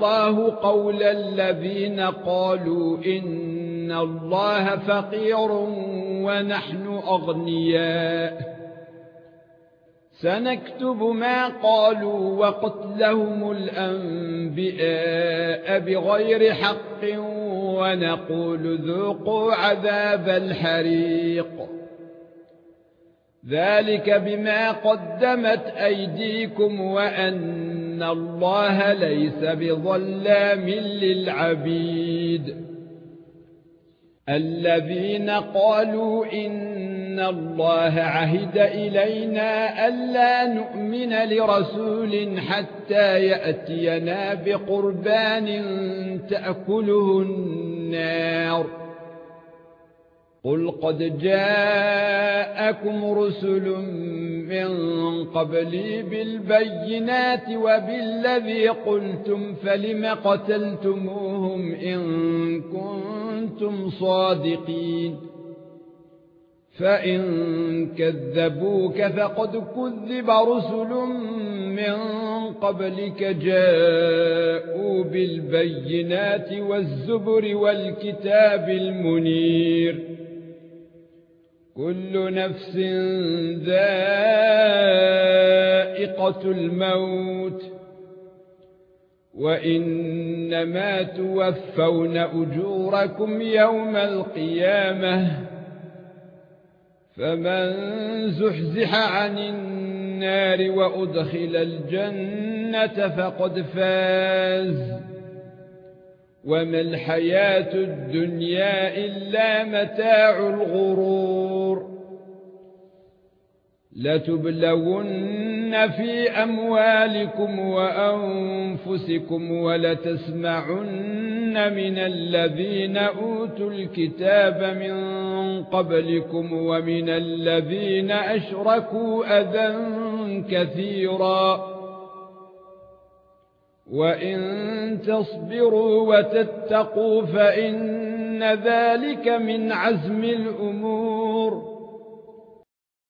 الله قول الذين قالوا إن الله فقير ونحن أغنياء. سنكتب ما قالوا وقتلهم الأنبياء بغير حق ونقول ذوقوا عذاب الحريق. ذلك بما قدمت أيديكم وأن الله ليس بظلام للعبيد الذين قالوا ان الله عهد الينا الا نؤمن لرسول حتى ياتينا بقربان تاكله النار قل قد جاءكم رسل من قبلي بالبينات وبالذي قلتم فلم قتلتموهم ان كنتم صادقين فان كذبوك فقد كذب رسل من قبلك جاءوا بالبينات والزبر والكتاب المنير كل نفس ذائقة الموت وإنما توفون أجوركم يوم القيامة. فمن زحزح عن النار وأدخل الجنة فقد فاز. وما الحياة الدنيا الا متاع الغرور لتبلون في اموالكم وانفسكم ولتسمعن من الذين اوتوا الكتاب من قبلكم ومن الذين اشركوا اذى كثيرا وان تصبروا وتتقوا فان ذلك من عزم الأمور